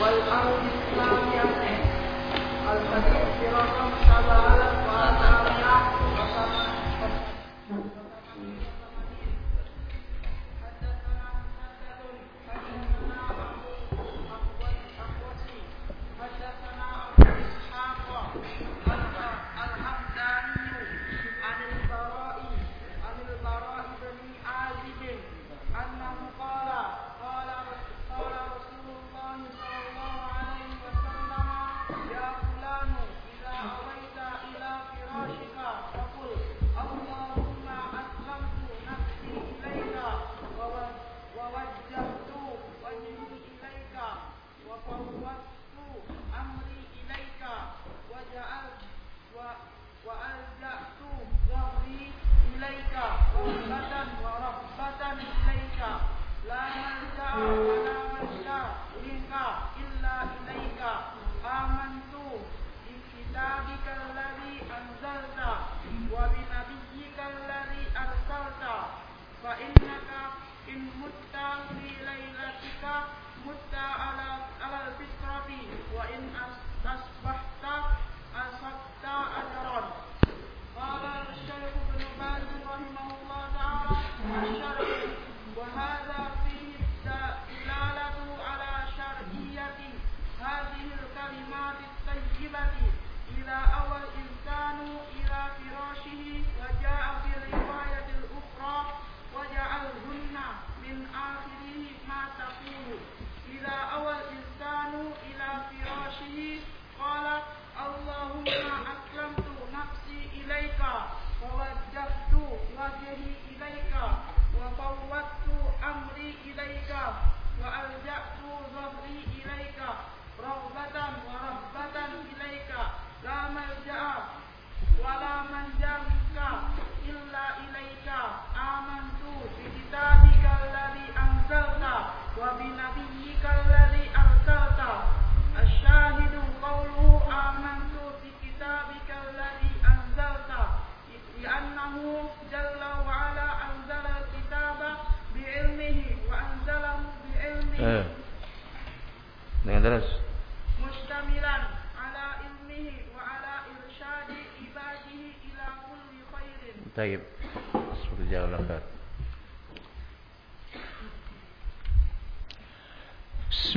والأرض الثانية الحديث رقم سبعة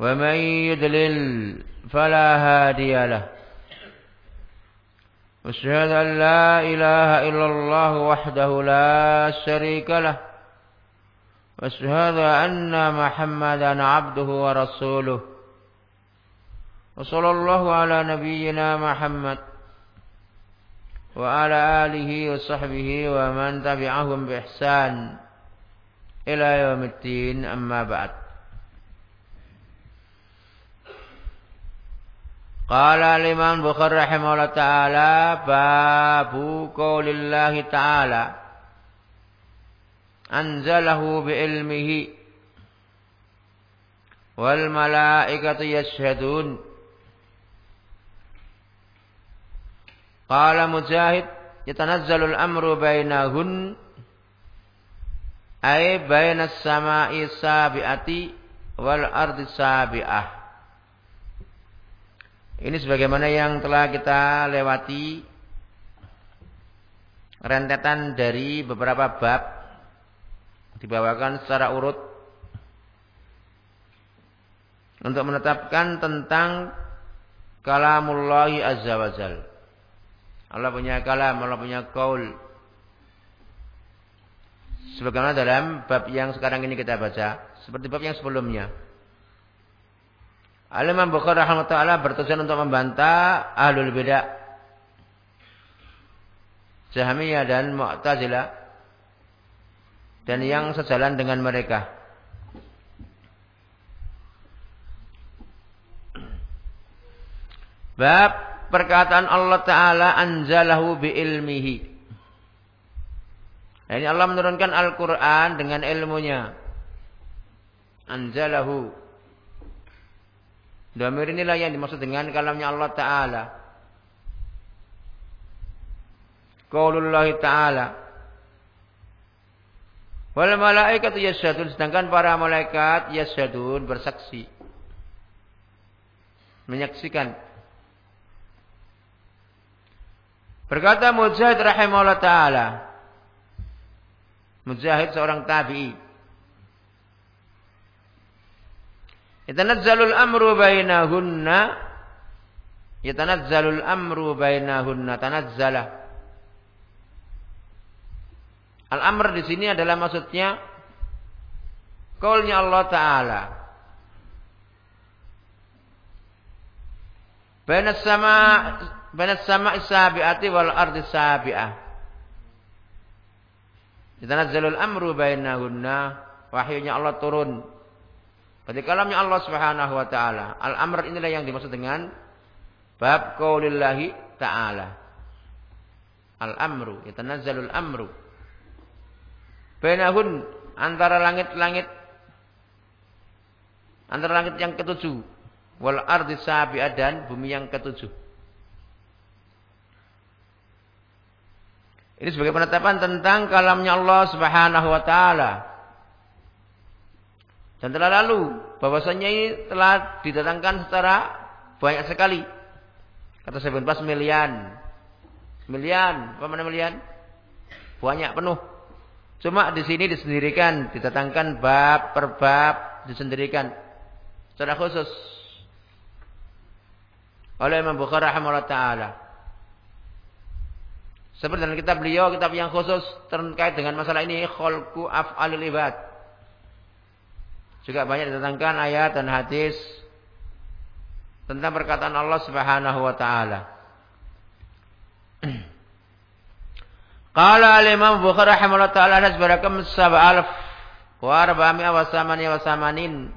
ومن يدلل فلا هادي له. واشهد أن لا إله إلا الله وحده لا شريك له. وأشهد أن محمدا عبده ورسوله. وصلى الله على نبينا محمد وعلى آله وصحبه ومن تبعهم بإحسان إلى يوم الدين. أما بعد. Qala al-Imam Bukhari rahimahullah taala babu qaulillahi taala anzalahu bi ilmihi wal malaikatu yashhadun Qala Mujahid yatanazzalu al-amru bainahun ay bainas sama'i sabi'ati wal ardi sabi'ah ini sebagaimana yang telah kita lewati rentetan dari beberapa bab dibawakan secara urut untuk menetapkan tentang kalamullahi azza wa jal. Allah punya kalam, Allah punya kaul. Sebagaimana dalam bab yang sekarang ini kita baca, seperti bab yang sebelumnya. Al-Imam Bukhari rahimahullah bertujuan untuk membantah ahlul bidah. Jahmiyah dan Mu'tazilah dan yang sejalan dengan mereka. Bab perkataan Allah Ta'ala anzalahu bi ilmihi. Ini Allah menurunkan Al-Quran dengan ilmunya. Anzalahu. Damir inilah yang dimaksud dengan kalamnya Allah Ta'ala. Qaulullah Ta'ala. Wal malaikat yasyadun. Sedangkan para malaikat yasyadun bersaksi. Menyaksikan. Berkata Mujahid rahimahullah ta'ala. Mujahid seorang tabi'i. Yatanazzalul amru bainahunna Yatanazzalul amru bainahunna tanazzala. Al-amr di sini adalah maksudnya kaulnya Allah taala. Bainas sama bainas sama sabiati wal ardi sabiah. Yatanazzalul amru bainahunna wahyunya Allah turun Berarti kalamnya Allah Subhanahu wa taala. Al-amr inilah yang dimaksud dengan bab qaulillahi taala. Al-amru, yatanazzalul amru. Bainahun antara langit-langit antara langit yang ketujuh wal ardi sabi'ah dan bumi yang ketujuh. Ini sebagai penetapan tentang kalamnya Allah Subhanahu wa taala. Dan telah lalu bahwasanya ini telah didatangkan secara banyak sekali. Kata saya pas milian. Milian, apa mana milian? Banyak penuh. Cuma di sini disendirikan, didatangkan bab per bab disendirikan secara khusus oleh Imam Bukhari rahimahullah taala. Seperti dalam kitab beliau, kitab yang khusus terkait dengan masalah ini, khalqu af'alil ibad. Juga banyak didatangkan ayat dan hadis tentang perkataan Allah Subhanahu wa taala. Qala al-Imam Bukhari rahimahullah taala ada sebarakam sab'alaf wa arba'ami'a wa samani wa samanin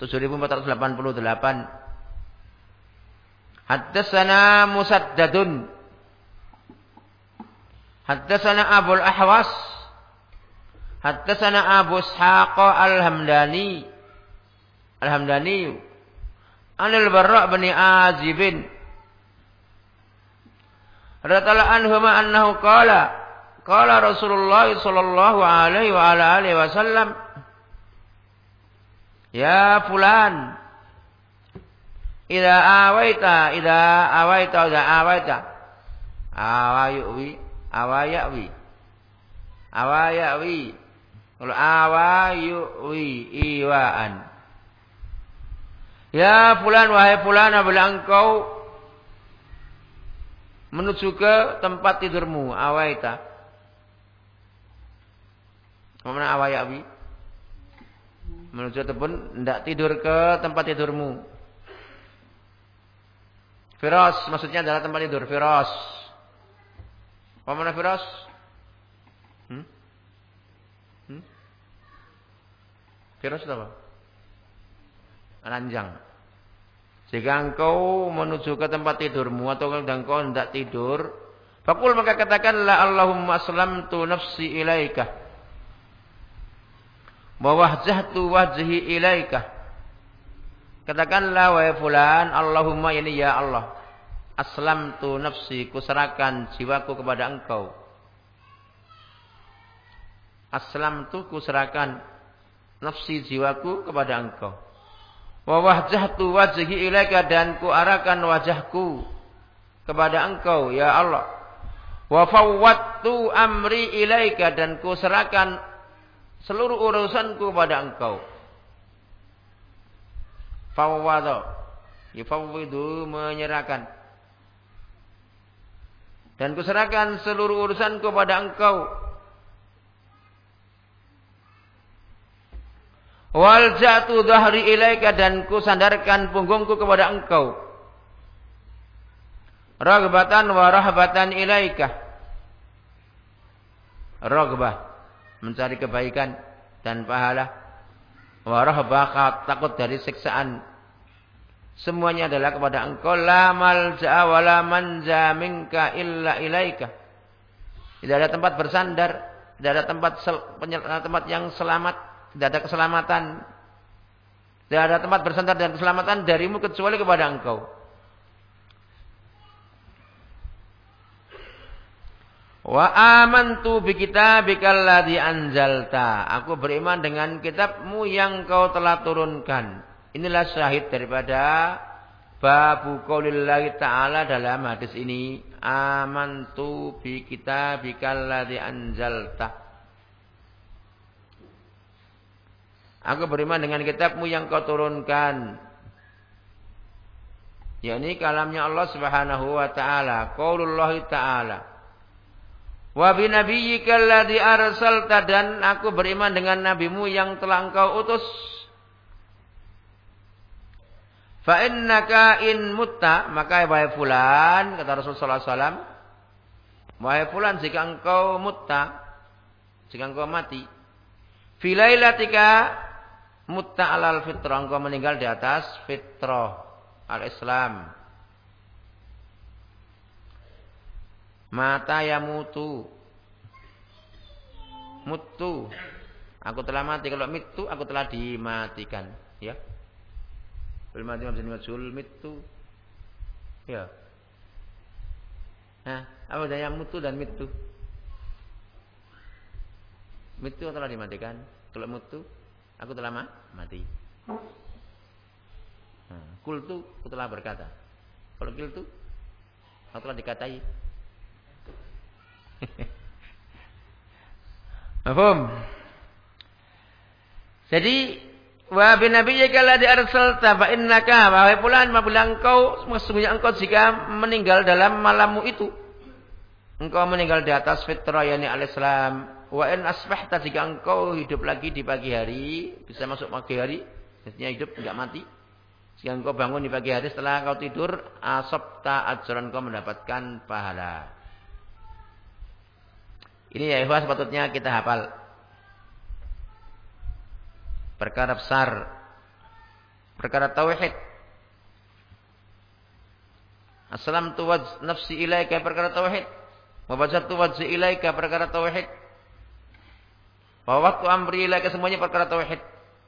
7488 Haddatsana Musaddadun. Haddatsana Abul Ahwas Haddatsana Abu Ishaq Al-Hamdani. Al-Hamdani. Anil Barra' bin Azib Radhiyallahu anhu annahu qala qala Rasulullah sallallahu alaihi wa ala alihi wasallam Ya fulan Ida awaita ida awaita ida awaita. Awayuwi awayawi awayawi kalau awa yu'wi iwaan. Ya fulan wahai fulan apabila engkau menuju ke tempat tidurmu awaita. Mana awayawi? Menuju ataupun tidak tidur ke tempat tidurmu. Firas maksudnya adalah tempat tidur. Firas. Apa mana firas? Hmm? Firas apa? Ranjang. Jika engkau menuju ke tempat tidurmu atau engkau tidak tidur, fakul maka katakanlah Allahumma aslamtu nafsi ilaika. Wa wahjahtu wajhi ilaika. Katakanlah wahai fulan, Allahumma ini ya Allah. Aslamtu nafsi, kuserahkan jiwaku kepada engkau. Aslamtu kuserahkan nafsi jiwaku kepada engkau. Wa wajjahtu wajhi ilaika dan ku arahkan wajahku kepada engkau ya Allah. Wa fawwattu amri ilaika dan ku serahkan seluruh urusanku kepada engkau. Fawwada. Yufawwidu menyerahkan. Dan kuserahkan seluruh urusanku kepada engkau. Wal jatu dhahri ilaika dan ku sandarkan punggungku kepada engkau. Ragbatan wa rahbatan ilaika. Ragbah. mencari kebaikan dan pahala. Warahbah takut dari siksaan. Semuanya adalah kepada engkau la malja'a wa la manja minka illa ilaika. Tidak ada tempat bersandar, tidak ada tempat tempat yang selamat, tidak ada keselamatan. Tidak ada tempat bersandar dan keselamatan darimu kecuali kepada engkau. Wa amantu bi kitabikal ladzi anzalta. Aku beriman dengan kitabmu yang kau telah turunkan. Inilah syahid daripada babu qaulillahi ta'ala dalam hadis ini. Amantu bi kitabikal ladzi anzalta. Aku beriman dengan kitabmu yang kau turunkan. Ya ini kalamnya Allah Subhanahu wa taala, qaulullahi ta'ala. Wa bi nabiyyika alladhi arsalta dan aku beriman dengan nabimu yang telah engkau utus. Fa innaka in mutta maka wahai fulan kata Rasulullah SAW wahai fulan jika engkau mutta jika engkau mati filailatika mutta alal fitrah engkau meninggal di atas fitrah al-Islam Mata ya mutu. Mutu. Aku telah mati. Kalau mitu, aku telah dimatikan. Ya. Bil mati mabzin majhul mitu. Ya. Nah, apa yang mutu dan mitu? Mitu telah dimatikan. Kalau mutu, aku telah ma mati. Nah, kultu, aku telah berkata. Kalau kiltu, aku telah dikatai. Mahfum. Jadi wa bi nabiyyika ladzi arsalta fa innaka wa fulan apabila engkau sesungguhnya engkau jika meninggal dalam malammu itu engkau meninggal di atas fitrah yakni al-Islam wa in asbahta jika engkau hidup lagi di pagi hari bisa masuk pagi hari artinya hidup enggak mati jika engkau bangun di pagi hari setelah engkau tidur asabta ajran engkau mendapatkan pahala ini ya ikhwas sepatutnya kita hafal. Perkara besar. Perkara tauhid. Assalam tuwaj nafsi ilaika perkara tauhid. Wabajatu wajhi ilaika perkara tauhid. Wa waktu amri ilaika semuanya perkara tauhid.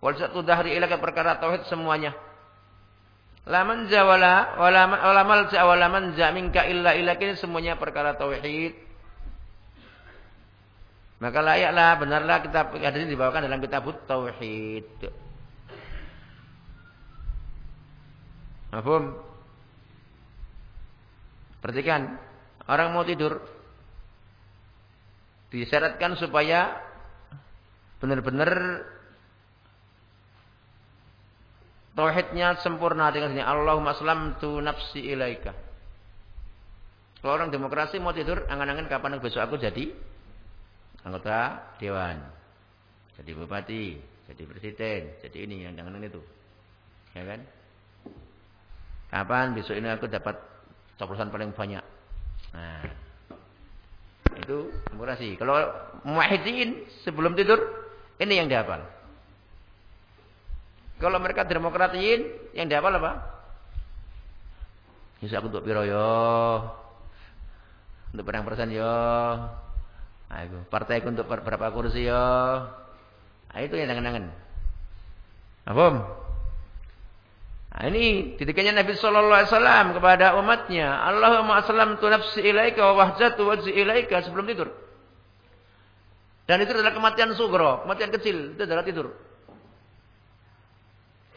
Wajatu dahri ilaika perkara tauhid semuanya. La manja wala wala wala malja wala manja minka illa ilaika ini semuanya perkara tauhid. Maka layaklah, benarlah kita hadis ini dibawakan dalam kitab Tauhid. Mahfum? Perhatikan, orang mau tidur disyaratkan supaya benar-benar tauhidnya sempurna dengan sini Allahumma tu nafsi ilaika. Kalau orang demokrasi mau tidur, angan-angan kapan besok aku jadi anggota dewan, jadi bupati, jadi presiden, jadi ini yang jangan itu. Ya kan? Kapan besok ini aku dapat coblosan paling banyak? Nah, itu demokrasi. Kalau muahidin sebelum tidur, ini yang dihafal. Kalau mereka demokratiin, yang dihafal apa? Bisa aku untuk biro yo. Untuk perang persen yo. Nah, itu. Partai untuk berapa kursi ya? Nah, itu yang jangan-jangan. Apa? Nah, ini didikannya Nabi Sallallahu Alaihi Wasallam kepada umatnya. Allahumma assalam tu nafsi ilaika wa wahjatu wajhi ilaika sebelum tidur. Dan itu adalah kematian sugro, kematian kecil. Itu adalah tidur.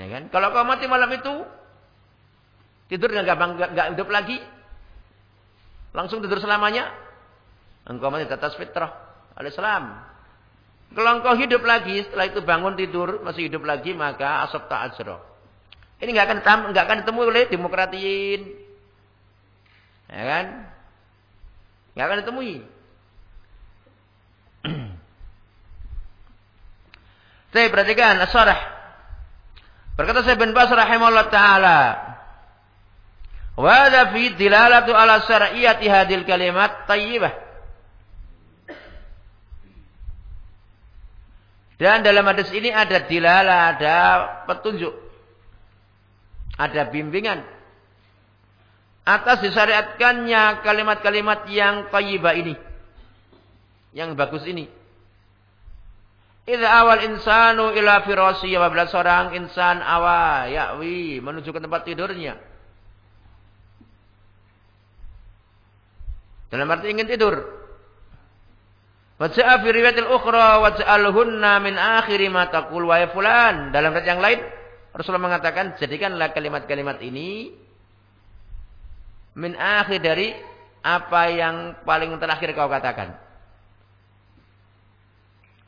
Ya kan? Kalau kau mati malam itu, tidur nggak nggak hidup lagi, langsung tidur selamanya, Engkau mati atas fitrah al-Islam. Kalau engkau hidup lagi, setelah itu bangun tidur, masih hidup lagi, maka asab ta'ajrah. Ini enggak akan enggak akan ditemui oleh demokratiin. Ya kan? Enggak akan ditemui. Saya perhatikan asarah. Berkata saya bin Bas rahimahullah taala, "Wa hadha fi dilalatu ala syar'iyyati hadil kalimat tayyibah." Dan dalam hadis ini ada dilala, ada petunjuk. Ada bimbingan. Atas disyariatkannya kalimat-kalimat yang tayyibah ini. Yang bagus ini. Idza awal insanu ila firasi apabila seorang insan awal yakwi menuju ke tempat tidurnya. Dalam arti ingin tidur. Wa ja'a fi riwayatil ukhra wa ja'alhunna min akhiri ma taqul wa fulan. Dalam riwayat yang lain Rasulullah mengatakan jadikanlah kalimat-kalimat ini min akhir dari apa yang paling terakhir kau katakan.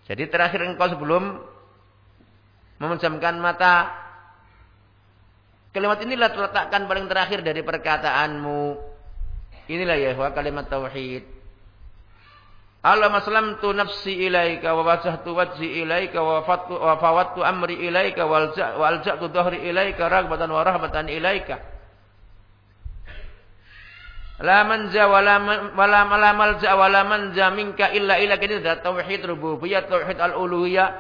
Jadi terakhir engkau sebelum memejamkan mata. Kalimat inilah terletakkan paling terakhir dari perkataanmu. Inilah ya kalimat tauhid. Allah tu nafsi ilaika wa wajhtu wajhi ilaika wa wa fawattu amri ilaika wal ja'tu dhahri ilaika ragbatan wa rahmatan ilaika. La manja wala wala la malja wala manja minka illa ila ini ada tauhid rububiyah, tauhid al-uluhiyah,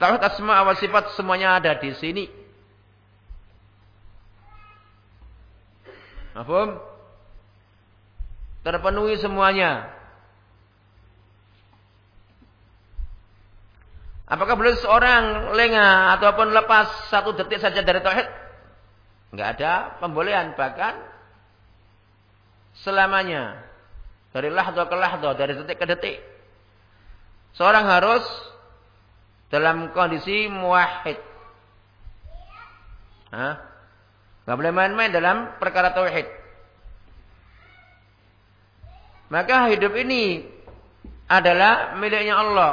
tauhid asma wa sifat semuanya ada di sini. Mahfum? Terpenuhi semuanya. Apakah boleh seorang lengah ataupun lepas satu detik saja dari tauhid? Enggak ada pembolehan bahkan selamanya. Dari lahdo ke lahdo, dari detik ke detik. Seorang harus dalam kondisi muahid. Hah? Gak boleh main-main dalam perkara tauhid. Maka hidup ini adalah miliknya Allah.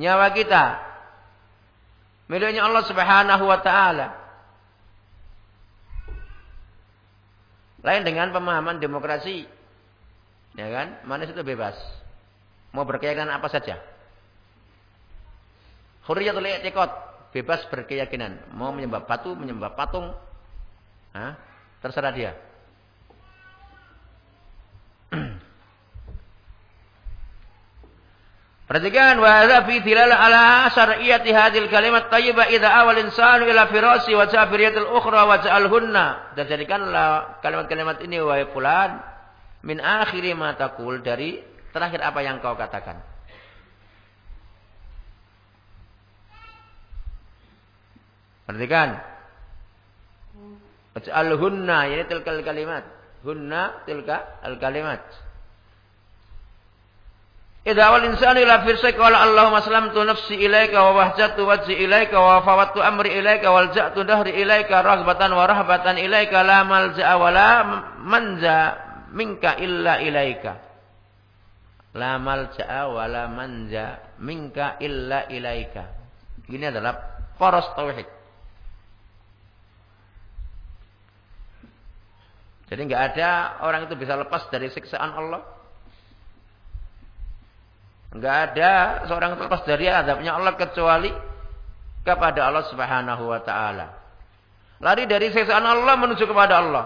Nyawa kita miliknya Allah Subhanahu wa taala. Lain dengan pemahaman demokrasi. Ya kan? Manis itu bebas. Mau berkeyakinan apa saja. Huriyatul i'tiqad, bebas berkeyakinan. Mau menyembah batu, menyembah patung. Hah? Terserah dia. Perhatikan wa hadza fi dilala ala syar'iyyati hadhil kalimat thayyibah idza awal insanu ila firasi wa ja'firiyatil ukhra wa ja'alhunna. Dan jadikanlah kalimat-kalimat ini wahai fulan min akhiri ma taqul dari terakhir apa yang kau katakan. Perhatikan. Waj'alhunna ini tilkal kalimat. Hunna tilka al kalimat. Idza awal insan ila firsik qala Allahumma aslamtu nafsi ilaika wa wahjatu wajhi ilaika wa fawattu amri ilaika wal ja'tu dahri ilaika raghbatan wa rahbatan ilaika la malja'a wa la manja minka illa ilaika. La malja'a wa la manja minka illa ilaika. Ini adalah poros tauhid. Jadi enggak ada orang itu bisa lepas dari siksaan Allah. Enggak ada seorang terlepas dari azabnya Allah kecuali kepada Allah Subhanahu wa taala. Lari dari siksaan Allah menuju kepada Allah.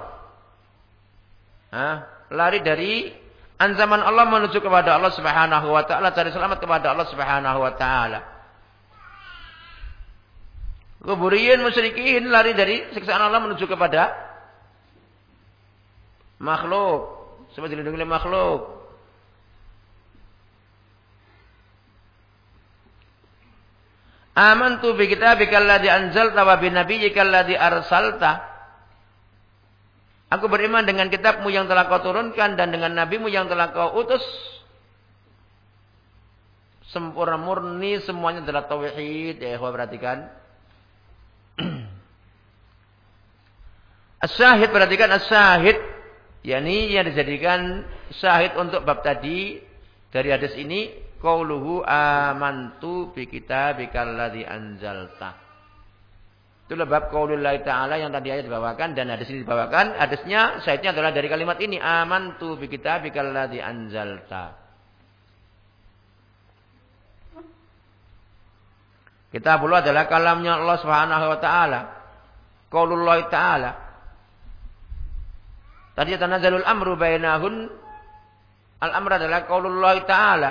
Hah? Lari dari ancaman Allah menuju kepada Allah Subhanahu wa taala, cari selamat kepada Allah Subhanahu wa taala. Kuburiyin musyrikin lari dari siksaan Allah menuju kepada makhluk. Seperti dilindungi oleh makhluk. Amantu bi kitabika alladhi anzalta wa bi nabiyyika alladhi arsalta. Aku beriman dengan kitabmu yang telah kau turunkan dan dengan nabimu yang telah kau utus. Sempurna murni semuanya adalah tauhid. Ya, perhatikan. As-syahid perhatikan as-syahid yakni yang dijadikan syahid untuk bab tadi dari hadis ini qauluhu amantu bi kitabikal ladzi anzalta. Itulah bab qaulullahi ta'ala yang tadi ayat dibawakan dan hadis ini dibawakan. Hadisnya saitnya adalah dari kalimat ini amantu bi kitabikal ladzi anzalta. Kitabullah adalah kalamnya Allah Subhanahu wa taala. Qaulullah ta'ala. Tadi tanazzalul amru bainahun al-amr adalah qaulullah ta'ala.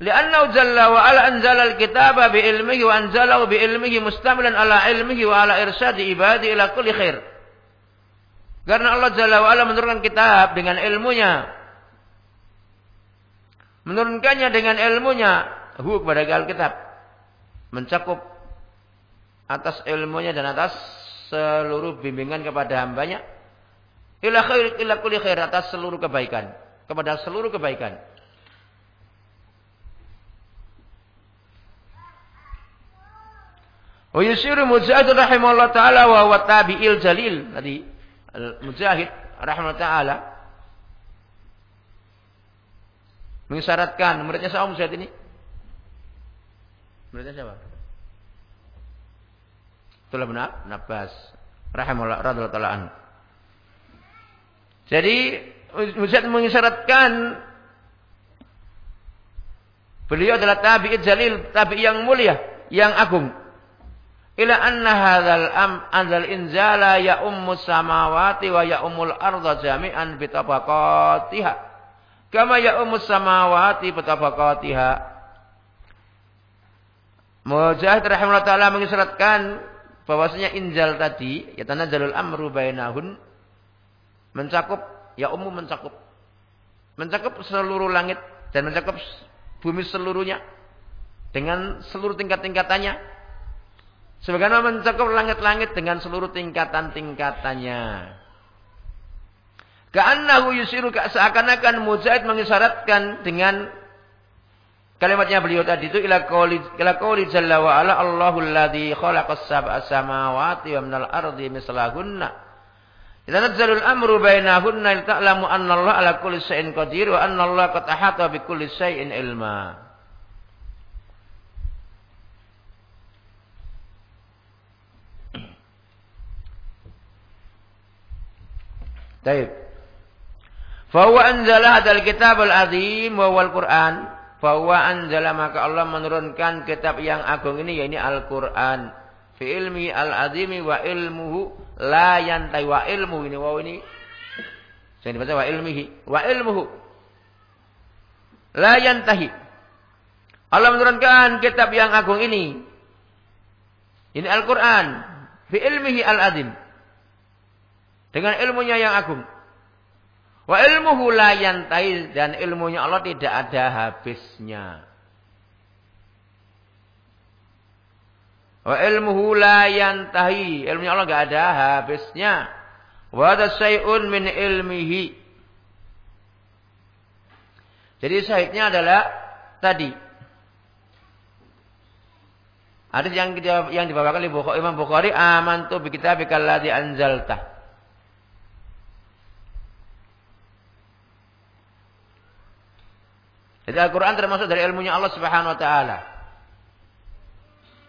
Lianna jalla wa ala anzala al-kitaba bi ilmihi wa anzalahu bi ilmihi mustamilan ala ilmihi wa ala irsyadi ibadi ila kulli khair. Karena Allah Jalla wa ala menurunkan kitab dengan ilmunya. Menurunkannya dengan ilmunya. Hu kepada Alkitab. Mencakup atas ilmunya dan atas seluruh bimbingan kepada hambanya. Ila khair, ila kulli khair atas seluruh kebaikan. Kepada seluruh kebaikan. Wa yusiru Mujahid rahimahullah taala wa huwa tabi'il jalil tadi Mujahid rahimahullah taala mengisyaratkan muridnya siapa Mujahid ini? Muridnya siapa? Itulah benar Nabas rahimahullah radhiyallahu taala anhu. Jadi Mujahid mengisyaratkan beliau adalah tabi'il jalil, tabi yang mulia, yang agung ila anna hadzal am anzal inzala ya ummus samawati wa ya ummul arda jami'an bi tabaqatiha kama ya ummus samawati bi tabaqatiha Mujahid rahimahullah taala mengisyaratkan bahwasanya injal tadi ya tanazzalul amru bainahun mencakup ya umum mencakup. Mencakup seluruh langit dan mencakup bumi seluruhnya dengan seluruh tingkat-tingkatannya Sebagaimana mencakup langit-langit dengan seluruh tingkatan-tingkatannya. Ka'annahu yusiru seakan-akan mujahid mengisyaratkan dengan kalimatnya beliau tadi itu ila qauli ila qauli jalla wa ala Allahu alladhi khalaqas sab'a samawati wa minal ardi mislahunna. Idza nazzalul amru bainahunna ta'lamu anna Allah ala kulli syai'in qadir wa anna Allah qad ahata bi kulli syai'in ilma. Taib. Fahuwa anzala hadal kitab al-azim wa wal Qur'an. Fahuwa anzala maka Allah menurunkan kitab yang agung ini yaitu Al-Qur'an. Fi ilmi al-azimi wa ilmuhu la yantai wa ilmu ini wow ini. Saya dibaca wa ilmihi wa ilmuhu la yantahi. Allah menurunkan kitab yang agung ini. Ini Al-Quran. Fi ilmihi al-azim. Dengan ilmunya yang agung. Wa ilmuhu la yantai dan ilmunya Allah tidak ada habisnya. Wa ilmuhu la yantahi. Ilmunya Allah enggak ada habisnya. Wa ada syai'un min ilmihi. Jadi syahidnya adalah tadi. Hadis yang yang dibawakan oleh Imam Bukhari, amantu bi kitabikal ladzi anzaltah. Jadi Al-Quran termasuk dari ilmunya Allah Subhanahu Wa Taala.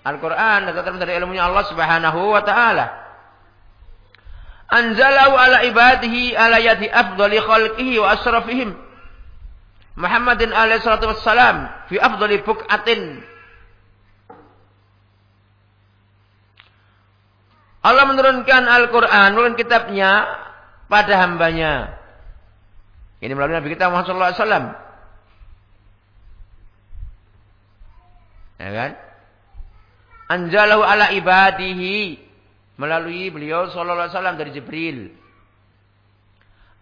Al-Quran termasuk dari ilmunya Allah Subhanahu Wa Taala. Anzalahu ala ibadihi ala yadi afdali khalqihi wa asrafihim. Muhammadin alaihi salatu wassalam fi afdali buk'atin. Allah menurunkan Al-Quran, menurunkan kitabnya pada hambanya. Ini melalui Nabi kita Muhammad sallallahu alaihi wasallam. Ya kan? Anjalahu ala ibadihi melalui beliau sallallahu alaihi wasallam dari Jibril.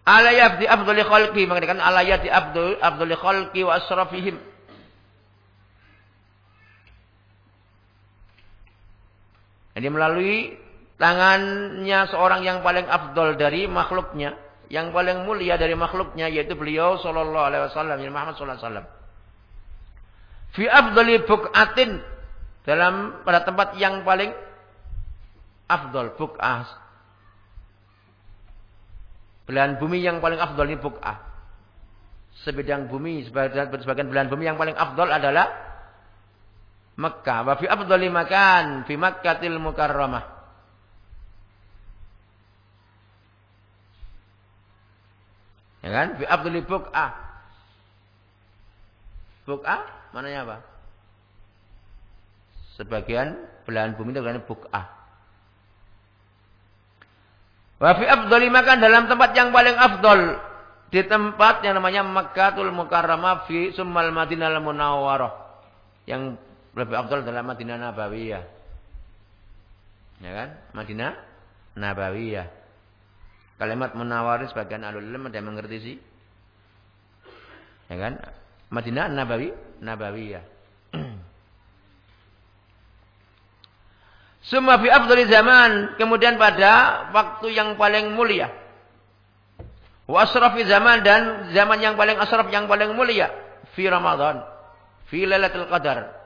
Ala yabdi afdhali khalqi mengatakan ala yabdi abdul afdhali khalqi wa asrafihim. Jadi melalui tangannya seorang yang paling afdol dari makhluknya, yang paling mulia dari makhluknya yaitu beliau sallallahu alaihi wasallam, Muhammad sallallahu alaihi wasallam fi afdali buk'atin. Dalam pada tempat yang paling afdol buk'ah. Belahan bumi yang paling afdol ini buk'ah. Sebidang bumi sebagian, sebagian belahan bumi yang paling afdol adalah Mekah. Wa fi afdali makan fi Makkatil Mukarramah. Ya kan? Fi afdali buk'ah. Buk'ah Mananya apa? Sebagian belahan bumi itu bukan buk'ah. Wa fi afdali makan dalam tempat yang paling afdol. di tempat yang namanya Mekkatul Mukarramah fi Summal Madinah Munawwarah yang lebih abdul dalam Madinah Nabawiyah. Ya kan? Madinah Nabawiyah. Kalimat munawar sebagian alul ilm ada yang mengerti sih. Ya kan? Madinah Nabawi, Nabawiyah. Semua fi afdali zaman. Kemudian pada waktu yang paling mulia. Wa asrafi zaman dan zaman yang paling asraf yang paling mulia. Fi Ramadan. Fi Lailatul Qadar.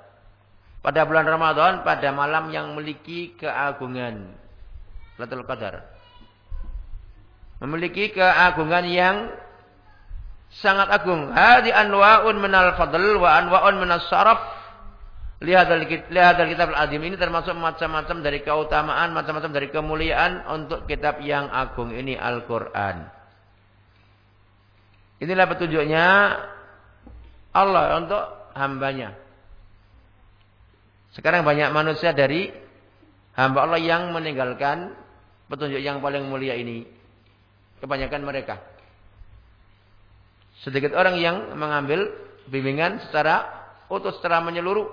Pada bulan Ramadan pada malam yang memiliki keagungan. Lailatul Qadar. Memiliki keagungan yang sangat agung. Hadi anwa'un minal fadl wa anwa'un minas saraf Lihat dari kitab al-adim ini termasuk macam-macam dari keutamaan, macam-macam dari kemuliaan untuk kitab yang agung ini Al-Quran. Inilah petunjuknya Allah untuk hambanya. Sekarang banyak manusia dari hamba Allah yang meninggalkan petunjuk yang paling mulia ini. Kebanyakan mereka. Sedikit orang yang mengambil bimbingan secara utuh, secara menyeluruh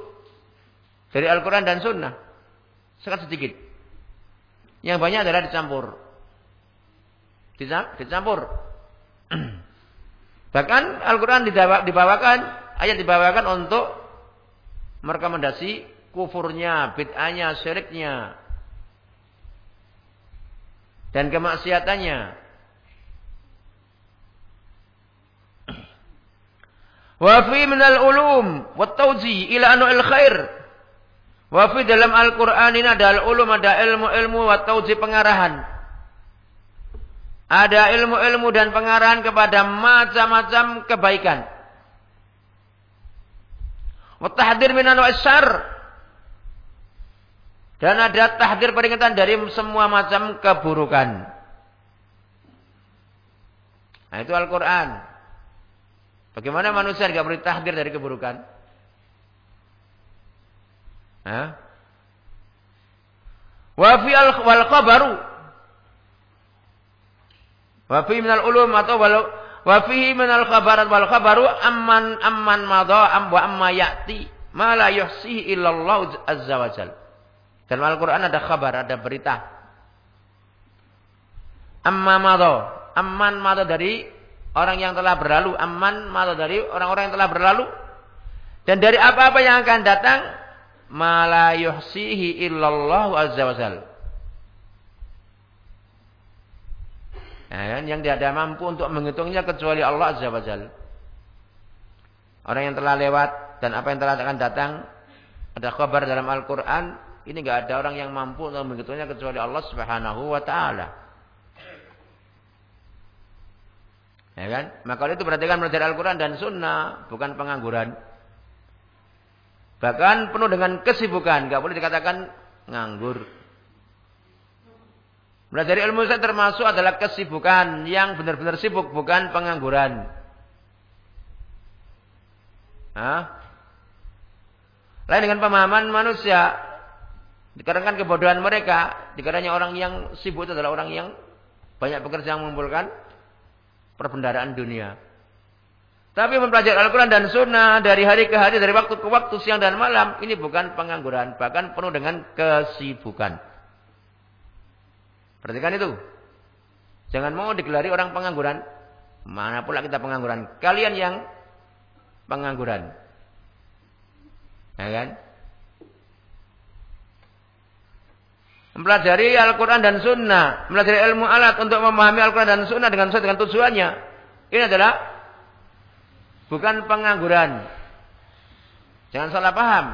dari Al-Quran dan Sunnah. Sangat sedikit. Yang banyak adalah dicampur. Dicampur. Bahkan Al-Quran dibawakan, ayat dibawakan untuk merekomendasi kufurnya, bid'ahnya, syiriknya. Dan kemaksiatannya. Wa fi minal ulum wa tawzi ila anu'il khair Wafi dalam Al-Quran ini ada ulum, ada ilmu-ilmu wa tauji pengarahan. Ada ilmu-ilmu dan pengarahan kepada macam-macam kebaikan. Wa tahdir minan wa Dan ada tahdir peringatan dari semua macam keburukan. Nah itu Al-Quran. Bagaimana manusia tidak boleh tahdir dari keburukan? Wa fi al wal khabaru wa fi min al ulum atau wal wa fihi min al khabarat wal khabaru amman amman madha am amma ya'ti ma la illallah azza wa jal. Dalam Al-Qur'an ada kabar, ada berita. Amma madha, amman madha dari orang yang telah berlalu, amman madha dari orang-orang yang telah berlalu. Dan dari apa-apa yang akan datang ma la yuhsihi illallah azza wa jalla. Ya, kan? yang tidak mampu untuk menghitungnya kecuali Allah azza wa jalla. Orang yang telah lewat dan apa yang telah akan datang ada kabar dalam Al-Qur'an ini enggak ada orang yang mampu untuk menghitungnya kecuali Allah Subhanahu wa taala. Ya kan? Maka itu perhatikan belajar Al-Quran dan Sunnah, bukan pengangguran. Bahkan penuh dengan kesibukan. Gak boleh dikatakan nganggur. Belajar ilmu saya termasuk adalah kesibukan yang benar-benar sibuk, bukan pengangguran. Hah? Lain dengan pemahaman manusia. Dikarenakan kebodohan mereka, dikarenakan orang yang sibuk itu adalah orang yang banyak bekerja mengumpulkan perbendaraan dunia. Tapi mempelajari Al-Quran dan Sunnah dari hari ke hari, dari waktu ke waktu, siang dan malam, ini bukan pengangguran, bahkan penuh dengan kesibukan. Perhatikan itu. Jangan mau digelari orang pengangguran. Mana pula kita pengangguran. Kalian yang pengangguran. Ya kan? Mempelajari Al-Quran dan Sunnah. Mempelajari ilmu alat untuk memahami Al-Quran dan Sunnah dengan sesuai dengan tujuannya. Ini adalah bukan pengangguran. Jangan salah paham.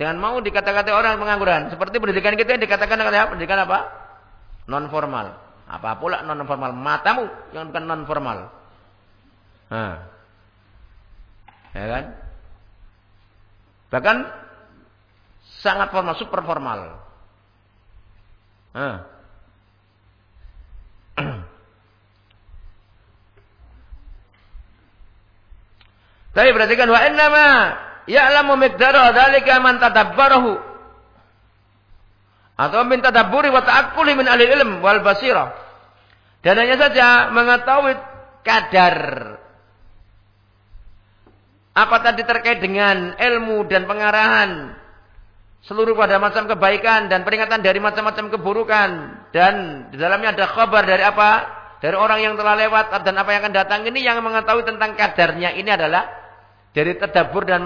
Jangan mau dikata-kata orang pengangguran. Seperti pendidikan kita yang dikatakan apa? Pendidikan apa? Non formal. Apa pula non formal? Matamu yang bukan non formal. Nah. Ya kan? Bahkan sangat formal, super formal. Nah. Tapi perhatikan wa innama ya'lamu miqdara dzalika man tadabbarahu. Atau min tadabburi wa ta'aqquli min ahli ilm wal basirah. Dan hanya saja mengetahui kadar. Apa tadi terkait dengan ilmu dan pengarahan seluruh pada macam kebaikan dan peringatan dari macam-macam keburukan dan di dalamnya ada kabar dari apa? Dari orang yang telah lewat dan apa yang akan datang ini yang mengetahui tentang kadarnya ini adalah dari tadabur dan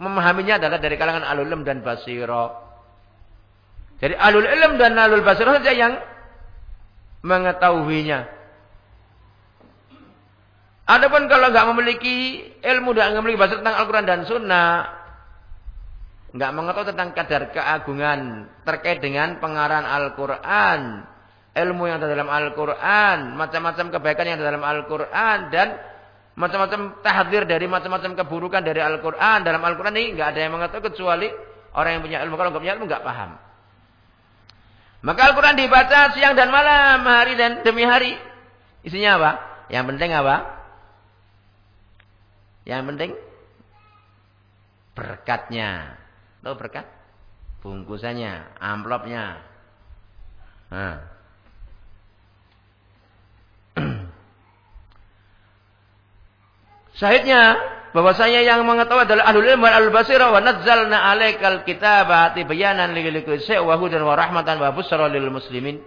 memahaminya adalah dari kalangan alul ilm dan basiro. Jadi alul ilm dan alul basiro saja yang mengetahuinya. Adapun kalau nggak memiliki ilmu dan memiliki bahasa tentang Al-Quran dan Sunnah, nggak mengetahui tentang kadar keagungan terkait dengan pengarahan Al-Quran, ilmu yang ada dalam Al-Quran, macam-macam kebaikan yang ada dalam Al-Quran dan macam-macam tahdir dari macam-macam keburukan dari Al-Quran. Dalam Al-Quran ini nggak ada yang mengetahui kecuali orang yang punya ilmu. Kalau nggak punya ilmu nggak paham. Maka Al-Quran dibaca siang dan malam, hari dan demi hari. Isinya apa? Yang penting apa? Yang penting berkatnya. Tahu berkat? Bungkusannya, amplopnya. Nah. Bahwasanya yang mengetahui adalah ahlul ilmu wal basirah wa nazzalna alaikal kitaba tibyanan likulli syai' wa hudan wa rahmatan wa busra lil muslimin.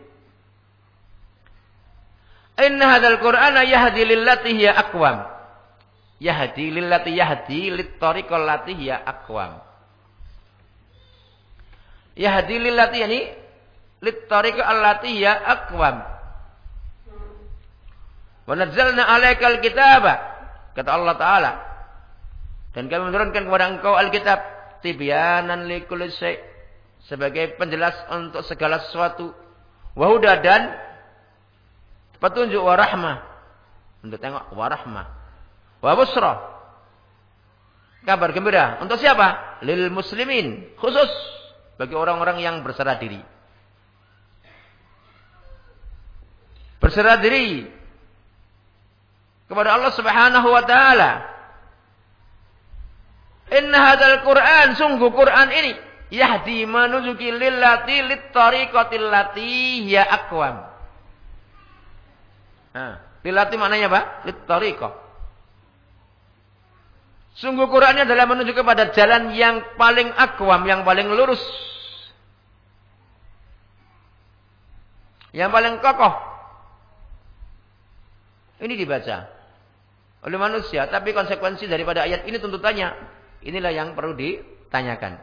Inna hadzal qur'ana yahdi lillati hiya aqwam. Yahdi lillati yahdi littariqal lati hiya aqwam. Yahdi lillati yani littariqal allati hiya aqwam. Wa nazzalna 'alaikal kitaba kata Allah taala dan kami menurunkan kepada engkau Alkitab tibyanan likulli sebagai penjelas untuk segala sesuatu wahuda dan petunjuk warahmah untuk tengok warahmah Wa busra. Kabar gembira. Untuk siapa? Lil muslimin. Khusus bagi orang-orang yang berserah diri. Berserah diri kepada Allah Subhanahu wa taala. Inna hadzal Qur'an sungguh Quran ini yahdi manuzuki lillati lit tariqatil lati hiya aqwam. Nah, lillati maknanya apa? Lit tariqah. Sungguh Qurannya adalah menuju kepada jalan yang paling akwam, yang paling lurus. Yang paling kokoh. Ini dibaca oleh manusia. Tapi konsekuensi daripada ayat ini tuntutannya. Inilah yang perlu ditanyakan.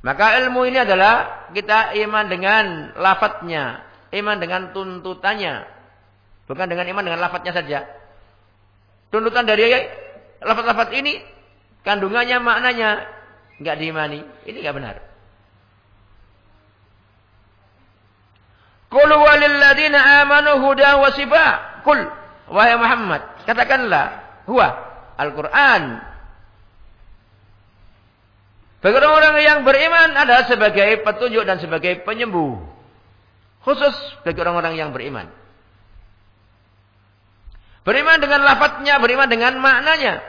Maka ilmu ini adalah kita iman dengan lafadznya. Iman dengan tuntutannya. Bukan dengan iman dengan lafadznya saja. Tuntutan dari lafaz-lafaz ini kandungannya maknanya nggak diimani. Ini nggak benar. Qul walilladina amanu huda wa. Qul wahai Muhammad, katakanlah huwa Al-Qur'an. Bagi orang-orang yang beriman adalah sebagai petunjuk dan sebagai penyembuh. Khusus bagi orang-orang yang beriman. Beriman dengan lafadznya, beriman dengan maknanya.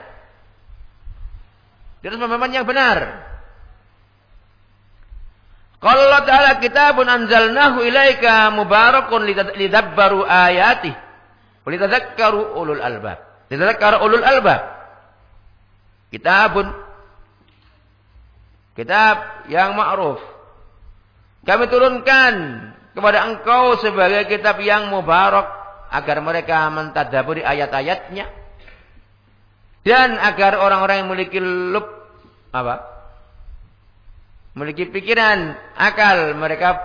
Di atas pemahaman yang benar. Kalau Allah Ta'ala kitabun anzalnahu ilaika mubarakun lidabbaru ayatih. Lidadakkaru ulul albab. Lidadakkaru ulul albab. Kitabun. Kitab yang ma'ruf. Kami turunkan kepada engkau sebagai kitab yang mubarak agar mereka mentadaburi ayat-ayatnya dan agar orang-orang yang memiliki lub apa? Memiliki pikiran, akal mereka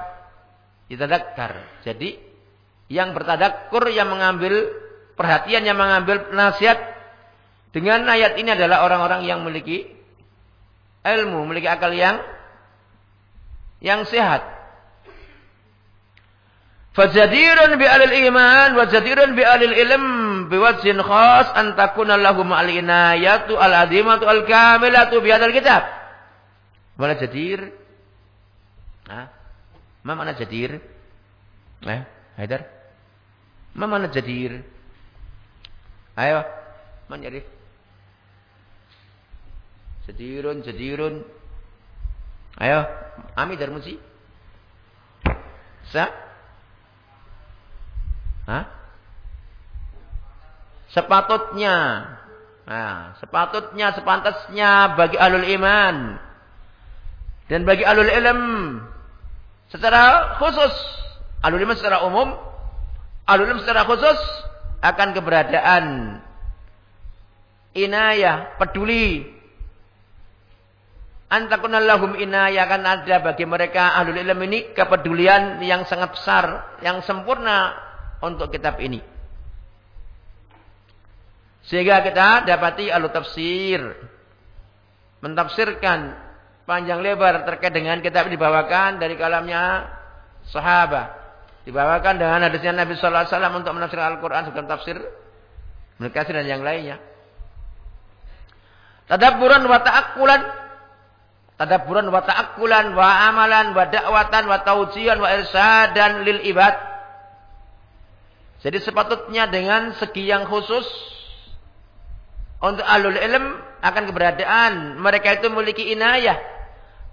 ditadakkar. Jadi yang bertadakkur yang mengambil perhatian yang mengambil nasihat dengan ayat ini adalah orang-orang yang memiliki ilmu, memiliki akal yang yang sehat. Fajadirun bi alil iman wa jadirun bi alil ilm bi wajhin khas an takuna inayatu al adimatu al kamilatu bi hadzal kitab. Mana jadir? Ma mana jadir? Eh, Haidar? Ma mana jadir? Ayo, mana jadi? Jadirun, jadirun. Ayo, Ami Darmusi. Sa? Hah? sepatutnya nah, sepatutnya sepantasnya bagi alul iman dan bagi alul ilm secara khusus alul iman secara umum alul ilm secara khusus akan keberadaan inayah peduli antakunallahum inayah akan ada bagi mereka alul ilm ini kepedulian yang sangat besar yang sempurna untuk kitab ini sehingga kita dapati alu tafsir. Mentafsirkan panjang lebar terkait dengan kitab dibawakan dari kalamnya sahabat. Dibawakan dengan hadisnya Nabi Sallallahu Alaihi Wasallam untuk menafsir Al-Quran sebagai tafsir mereka dan yang lainnya. Tadabburan wa ta'akkulan. Tadabburan wa ta'akkulan wa amalan wa da'watan wa taujian wa irsadan lil ibad. Jadi sepatutnya dengan segi yang khusus untuk alul ilm akan keberadaan mereka itu memiliki inayah.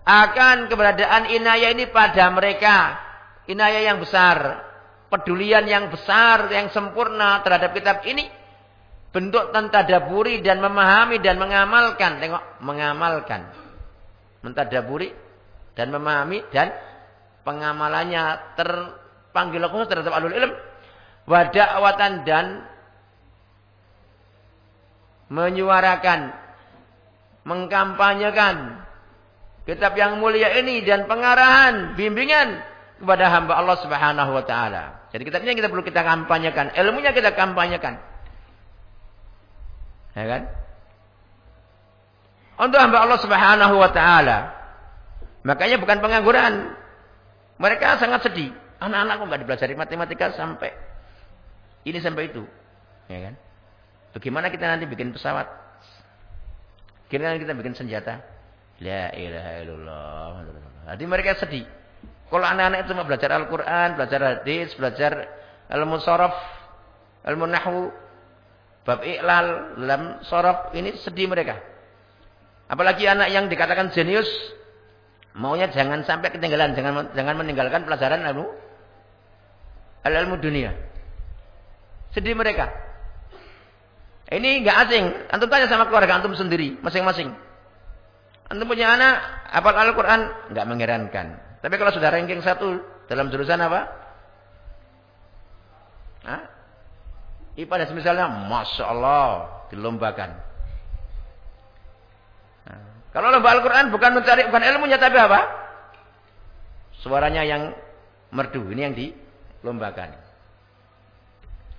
Akan keberadaan inayah ini pada mereka. Inayah yang besar. Pedulian yang besar, yang sempurna terhadap kitab ini. Bentuk tentadaburi dan memahami dan mengamalkan. Tengok, mengamalkan. Mentadaburi dan memahami dan pengamalannya terpanggil khusus terhadap alul ilm. Wadakwatan dan menyuarakan, mengkampanyekan kitab yang mulia ini dan pengarahan, bimbingan kepada hamba Allah Subhanahu wa taala. Jadi kitabnya kita perlu kita kampanyekan, ilmunya kita kampanyekan. Ya kan? Untuk hamba Allah Subhanahu wa taala. Makanya bukan pengangguran. Mereka sangat sedih. Anak-anak kok enggak dipelajari matematika sampai ini sampai itu. Ya kan? Bagaimana kita nanti bikin pesawat? Gimana kita bikin senjata? La ilaha illallah. Jadi mereka sedih. Kalau anak-anak cuma belajar Al-Quran, belajar hadis, belajar ilmu sorof, ilmu nahu, bab iklal, dalam sorof, ini sedih mereka. Apalagi anak yang dikatakan jenius, maunya jangan sampai ketinggalan, jangan jangan meninggalkan pelajaran ilmu, ilmu dunia. Sedih mereka. Ini enggak asing. Antum tanya sama keluarga antum sendiri, masing-masing. Antum punya anak, hafal Al-Quran, enggak mengherankan. Tapi kalau sudah ranking satu dalam jurusan apa? Hah? IPA dan misalnya, Masya Allah, dilombakan. Nah, kalau lomba Al-Quran bukan mencari, bukan ilmunya, tapi apa? Suaranya yang merdu, ini yang dilombakan.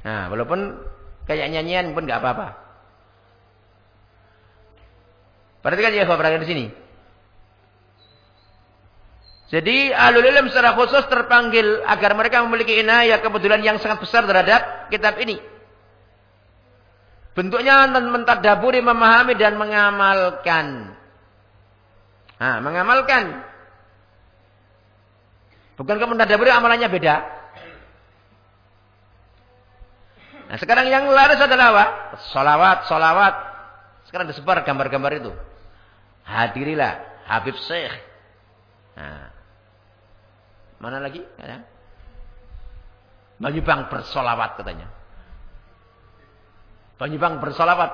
Nah, walaupun Kayak nyanyian pun nggak apa-apa. Perhatikan ya perhatikan di sini. Jadi alul ilm secara khusus terpanggil agar mereka memiliki inayah kebetulan yang sangat besar terhadap kitab ini. Bentuknya mentadaburi, memahami dan mengamalkan. Nah, mengamalkan. Bukan mentadaburi amalannya beda. Nah sekarang yang laris adalah apa? Solawat, solawat. Sekarang disebar gambar-gambar itu. Hadirilah Habib Syekh. Nah. Mana lagi? Ya. Bang bersolawat katanya. Bang bersolawat.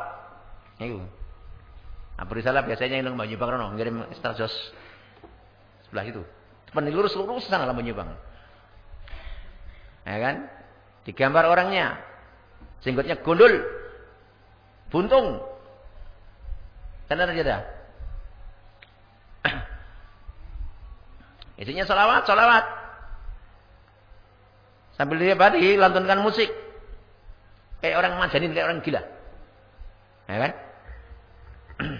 Itu. Abu Risalah biasanya yang Bang Rono. Ngirim Jos sebelah itu. Penilurus lurus sana lah Bang. Ya kan? Digambar orangnya. Jenggotnya gundul. Buntung. Kan ada Isinya salawat, salawat. Sambil dia badi, lantunkan musik. Kayak orang majanin, kayak orang gila. Ya kan?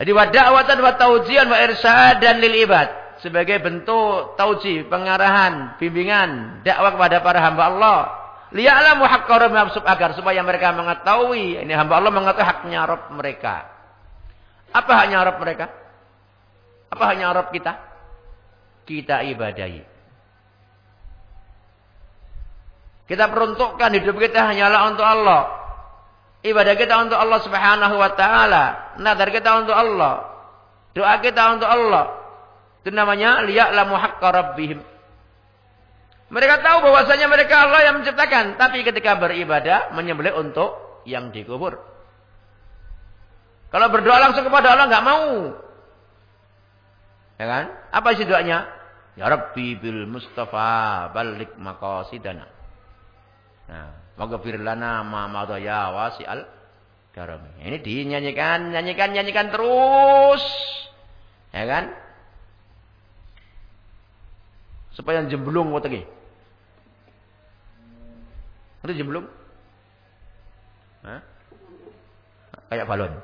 Jadi wa da'watan wa taujian wa irsadan lil ibad sebagai bentuk tauji, pengarahan, bimbingan, dakwah kepada para hamba Allah Liya'lamu haqqa rabbihim agar supaya mereka mengetahui ini hamba Allah mengetahui haknya Rabb mereka. Apa haknya Rabb mereka? Apa haknya Rabb kita? Kita ibadahi. Kita peruntukkan hidup kita hanyalah untuk Allah. Ibadah kita untuk Allah Subhanahu wa taala, nadar kita untuk Allah. Doa kita untuk Allah. Itu namanya liya'lamu haqqa rabbihim. Mereka tahu bahwasanya mereka Allah yang menciptakan, tapi ketika beribadah menyembelih untuk yang dikubur. Kalau berdoa langsung kepada Allah nggak mau. Ya kan? Apa isi doanya? Ya Rabbi bil Mustafa balik maqasidana. Nah, maghfir lana ma madaya wasi'al karam. Ini dinyanyikan, nyanyikan, nyanyikan terus. Ya kan? Supaya jemblung lagi. Itu jemblung? Hah? Kayak balon.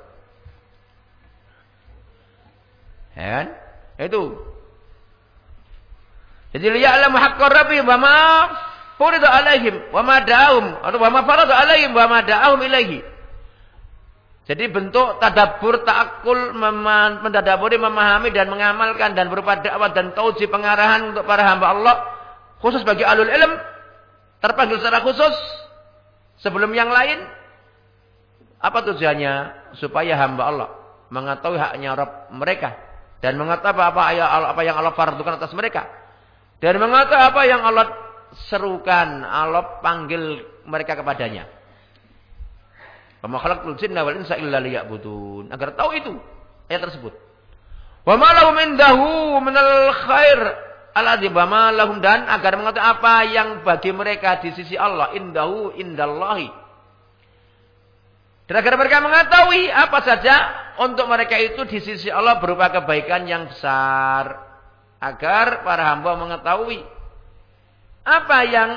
Ya kan? Itu. Jadi liya'lam haqqar rabbi wa ma furida alaihim wa ma atau wa ma farada alaihim wa ma da'ahum. Jadi bentuk tadabbur, ta'akul, mendadaburi, memahami dan mengamalkan dan berupa dakwah dan tauji pengarahan untuk para hamba Allah khusus bagi alul ilm terpanggil secara khusus sebelum yang lain apa tujuannya supaya hamba Allah mengetahui haknya Rabb mereka dan mengetahui apa, apa yang Allah fardukan atas mereka dan mengatakan apa yang Allah serukan, Allah panggil mereka kepadanya. Wa khalaqtul jinna wal insa illa liya'budun. Agar tahu itu ayat tersebut. Wa ma lahum indahu minal khair alladzi wa ma lahum dan agar mengetahui apa yang bagi mereka di sisi Allah indahu indallahi. Dan agar mereka mengetahui apa saja untuk mereka itu di sisi Allah berupa kebaikan yang besar. Agar para hamba mengetahui apa yang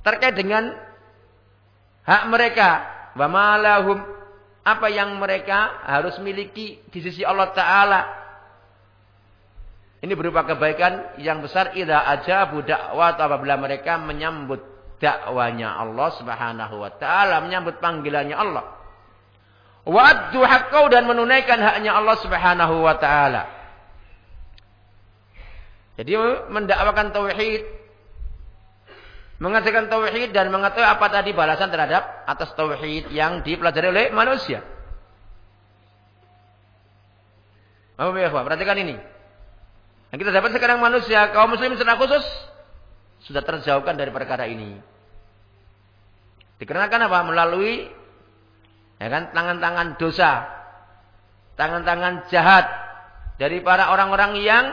terkait dengan hak mereka. Wa apa yang mereka harus miliki di sisi Allah taala. Ini berupa kebaikan yang besar. Idza ajabu wa apabila mereka menyambut dakwanya Allah Subhanahu wa taala menyambut panggilannya Allah Wa'addu haqqau dan menunaikan haknya Allah Subhanahu wa taala. Jadi mendakwakan tauhid, mengajarkan tauhid dan mengetahui apa tadi balasan terhadap atas tauhid yang dipelajari oleh manusia. Apa ya, Perhatikan ini. Yang kita dapat sekarang manusia, kaum muslim secara khusus sudah terjauhkan dari perkara ini. Dikarenakan apa? Melalui Ya kan? Tangan-tangan dosa. Tangan-tangan jahat. Dari para orang-orang yang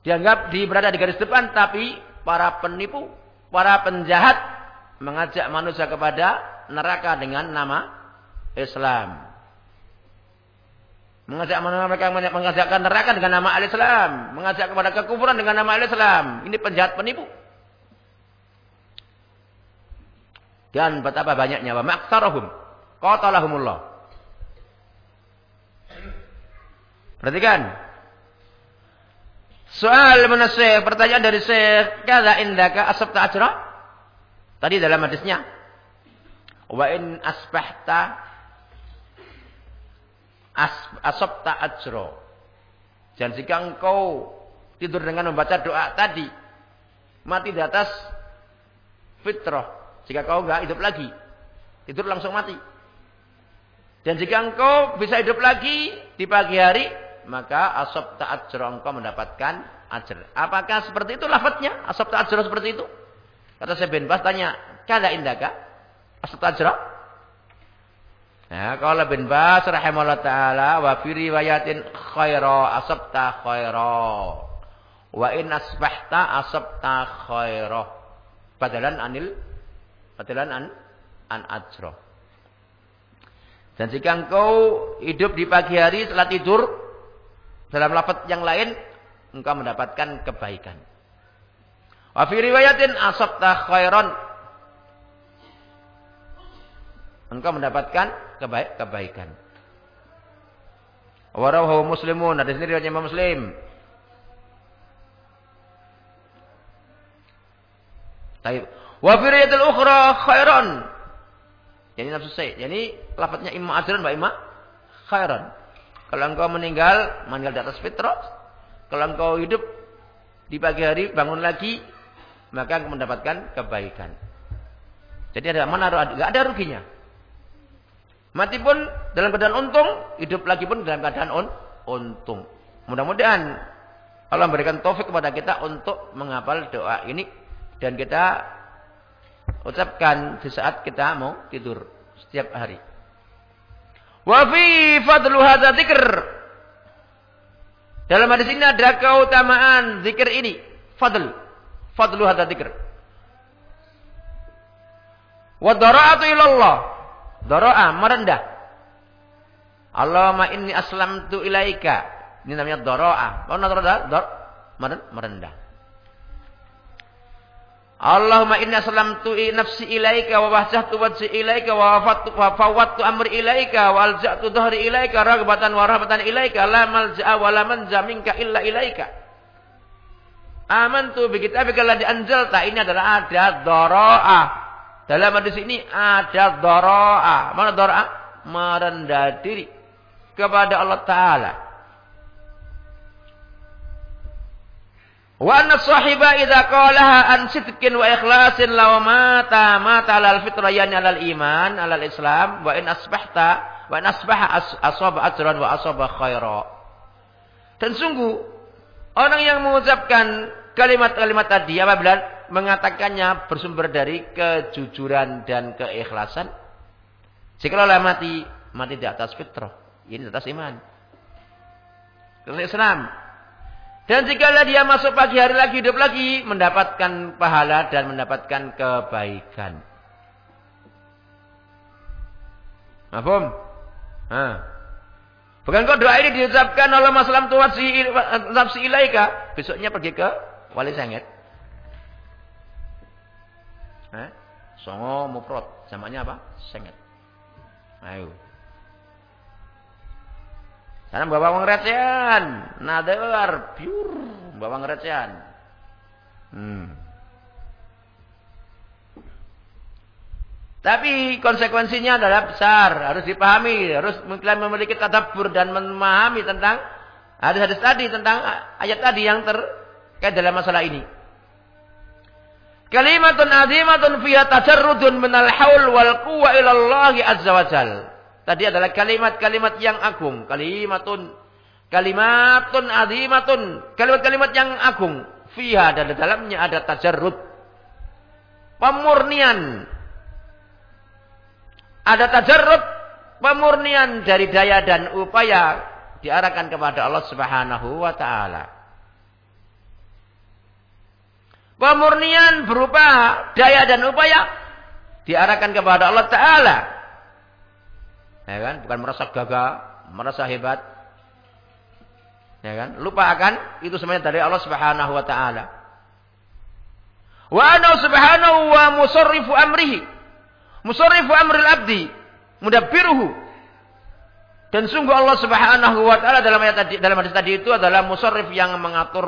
dianggap di berada di garis depan. Tapi para penipu, para penjahat mengajak manusia kepada neraka dengan nama Islam. Mengajak mereka mengajakkan neraka dengan nama al-Islam. Mengajak kepada kekufuran dengan nama al-Islam. Ini penjahat penipu. Dan betapa banyaknya wa maksarahum qatalahumullah. Perhatikan. Soal mana pertanyaan dari Syekh, kada indaka asabta ajra? Tadi dalam hadisnya. Wa in asbahta as, asabta ajra. Dan jika engkau tidur dengan membaca doa tadi, mati di atas fitrah, jika kau enggak hidup lagi, tidur langsung mati. Dan jika engkau bisa hidup lagi di pagi hari, maka asab ta'ajra engkau mendapatkan ajar. Apakah seperti itu lafadznya? Asab ta'ajra seperti itu? Kata saya bin Bas tanya, kada indaka? Asab ta'ajra? Nah, kalau bin Bas rahimahullah ta'ala wa fi riwayatin khaira asabta khaira. Wa in asbahta asabta khaira. Badalan anil Batilan an, an ajro. Dan jika engkau hidup di pagi hari setelah tidur, dalam lafaz yang lain, engkau mendapatkan kebaikan. Wa fi riwayatin asabta khairan. Engkau mendapatkan kebaik kebaikan. Warawahu muslimun. Ada sini riwayatnya Muslim. Taib. Wa fi riyatil ukhra khairan. Jadi nafsu saya. Jadi lafadznya imma ajran wa imma khairan. Kalau engkau meninggal, meninggal di atas fitrah. Kalau engkau hidup di pagi hari bangun lagi, maka engkau mendapatkan kebaikan. Jadi ada mana enggak ada ruginya. Mati pun dalam keadaan untung, hidup lagi pun dalam keadaan un, untung. Mudah-mudahan Allah memberikan taufik kepada kita untuk menghafal doa ini dan kita ucapkan di saat kita mau tidur setiap hari. Wa fi fadlu hadza dzikr. Dalam hadis ini ada keutamaan zikir ini. Fadl. Fadlu hadza dzikr. Wa dara'atu ilallah. Dara'a merendah. Allahumma inni aslamtu ilaika. Ini namanya dara'a. Mana dara'a? Dar merendah. Allahumma inna salamtu nafsi ilaika wa wahjahtu wajhi ilaika wa wafattu wa fawattu amri ilaika wa alja'tu dhahri ilaika ragbatan wa rahbatan ilaika la malja'a wa la manja minka illa ilaika. Amantu bi kitabika alladhi anzalta. Ini adalah ada dhara'ah. Dalam hadis ini ada dhara'ah. Mana dhara'ah? Merendah diri kepada Allah Ta'ala. Wa anna sahiba idza qalaha an sidqin wa ikhlasin law mata mata alal fitrah alal iman alal islam wa in asbahta wa in asbaha asaba ajran wa asaba khaira. Dan sungguh orang yang mengucapkan kalimat-kalimat tadi apabila mengatakannya bersumber dari kejujuran dan keikhlasan jika mati mati di atas fitrah ini di atas iman. Karena Islam dan jika dia masuk pagi hari lagi, hidup lagi, mendapatkan pahala dan mendapatkan kebaikan. Mahfum? Nah. Bukan kok doa ini diucapkan oleh masalah tuan si nafsi ilaika. Besoknya pergi ke wali sengit. Eh? Songo muprot. Samanya apa? Sengit. Ayo. Karena bawa uang recehan. Nadar. Pure. Bawa uang recehan. Hmm. Tapi konsekuensinya adalah besar. Harus dipahami. Harus memiliki tadabbur dan memahami tentang hadis-hadis tadi. Tentang ayat tadi yang terkait dalam masalah ini. Kalimatun azimatun fiha tajarrudun minal haul wal quwa ilallahi azza wa jalla. Tadi adalah kalimat-kalimat yang agung. Kalimatun. Kalimatun azimatun. Kalimat-kalimat yang agung. Fiha dan dalamnya ada tajarrud. Pemurnian. Ada tajarrud. Pemurnian dari daya dan upaya. Diarahkan kepada Allah subhanahu wa ta'ala. Pemurnian berupa daya dan upaya. Diarahkan kepada Allah ta'ala. Ya kan? Bukan merasa gagah, merasa hebat. Ya kan? Lupa akan itu semuanya dari Allah Subhanahu wa taala. Wa ana subhanahu wa musarrifu amrihi. Musarrifu amril abdi. Mudabbiruhu. Dan sungguh Allah Subhanahu wa taala dalam ayat tadi dalam hadis tadi itu adalah musarrif yang mengatur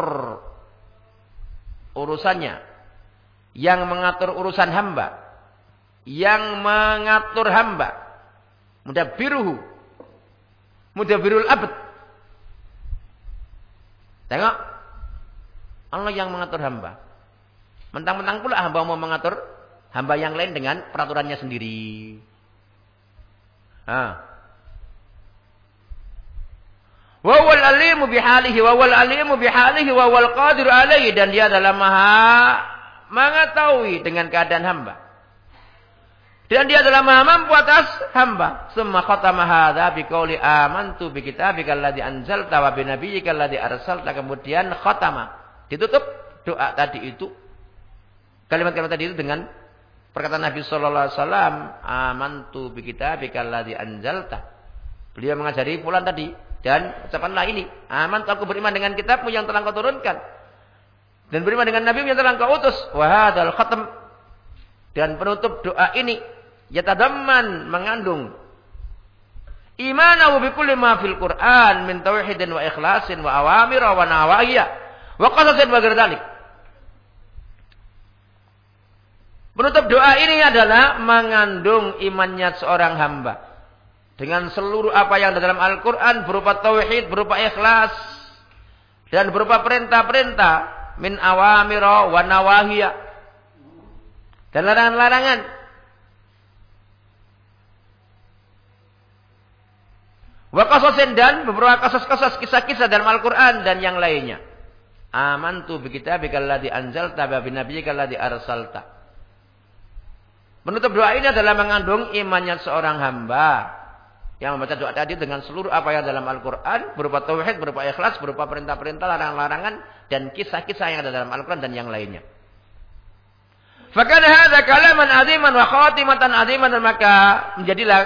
urusannya. Yang mengatur urusan hamba. Yang mengatur hamba Mudabbiruhu. Mudabbirul abad. Tengok. Allah yang mengatur hamba. Mentang-mentang pula hamba mau mengatur hamba yang lain dengan peraturannya sendiri. Ah. Wawal alimu bihalihi, wawal alimu bihalihi, wawal qadiru alaihi. Dan dia adalah maha mengetahui dengan keadaan hamba. Dan dia adalah maha mampu atas hamba. Summa khatama hadha biqauli amantu bi kitabika alladhi anzalta wa bi nabiyyika alladhi arsalta. Kemudian khatama. Ditutup doa tadi itu. Kalimat-kalimat tadi itu dengan perkataan Nabi sallallahu alaihi wasallam, amantu bi kitabika alladhi anzalta. Beliau mengajari pulang tadi dan ucapanlah ini, aman aku beriman dengan kitabmu yang telah kau turunkan. Dan beriman dengan Nabi yang telah kau utus. Wahadal khatam. Dan penutup doa ini yatadamman mengandung imanahu bi kulli ma fil Qur'an min tauhidin wa ikhlasin wa awamir wa nawahiya wa qasasin wa dzalik. Penutup doa ini adalah mengandung imannya seorang hamba dengan seluruh apa yang ada dalam Al-Qur'an berupa tauhid, berupa ikhlas dan berupa perintah-perintah min awamir wa nawahiya dan larangan-larangan Wa dan beberapa kasus-kasus kisah-kisah dalam Al-Quran dan yang lainnya. Amantu bi kitabikal ladzi anzalta wa bi nabiyyikal ladzi arsalta. Penutup doa ini adalah mengandung imannya seorang hamba yang membaca doa tadi dengan seluruh apa yang dalam Al-Quran berupa tauhid, berupa ikhlas, berupa perintah-perintah, larangan-larangan dan kisah-kisah yang ada dalam Al-Quran dan yang lainnya. Fakad hadza kalaman aziman wa khatimatan aziman maka menjadilah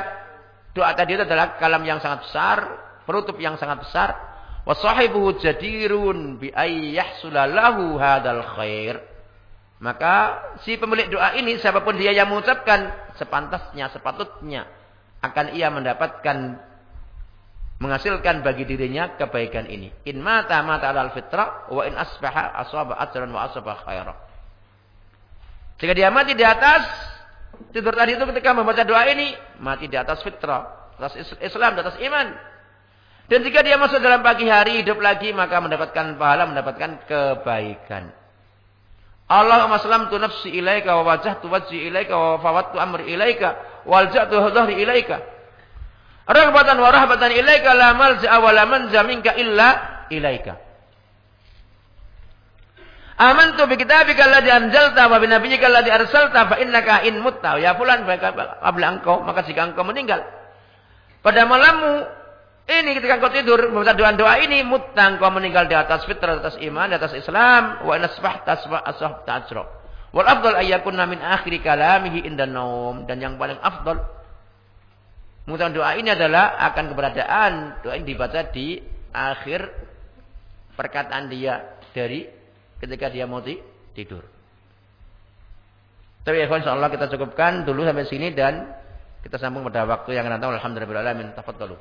doa tadi itu adalah kalam yang sangat besar, penutup yang sangat besar wa sahibuhu jadirun bi ayyahsulalahu hadal khair. Maka si pemilik doa ini siapa pun dia yang mengucapkan sepantasnya, sepatutnya akan ia mendapatkan menghasilkan bagi dirinya kebaikan ini. In mata mata al fitrah wa in asbaha asaba ajran wa asaba khairah. Jika dia mati di atas tidur tadi itu ketika membaca doa ini mati di atas fitrah, atas Islam, di atas iman. Dan jika dia masuk dalam pagi hari hidup lagi maka mendapatkan pahala, mendapatkan kebaikan. Allahumma tu nafsi ilaika wa wajhtu wajhi ilaika wa fawattu amri ilaika wa alja'tu dhahri ilaika. Raghbatan wa rahbatan ilaika la malja'a wa la manja minka illa ilaika. Amantu bi kitabika alladhi anzalta wa bi nabiyyika alladhi arsalta fa innaka in mutta ya fulan qabla engkau maka jika engkau meninggal pada malammu ini ketika kau tidur membaca doa-doa ini mutang kau meninggal di atas fitrah, di atas iman, di atas Islam. Wa nasbah tasbah asbah ta'ajra. Wal afdal ayyakun min akhir kalamihi indan naum dan yang paling afdal mengucapkan doa ini adalah akan keberadaan doa ini dibaca di akhir perkataan dia dari ketika dia mau tidur. Tapi ya insyaallah kita cukupkan dulu sampai sini dan kita sambung pada waktu yang akan datang. Alhamdulillah alamin. Tafadhalu.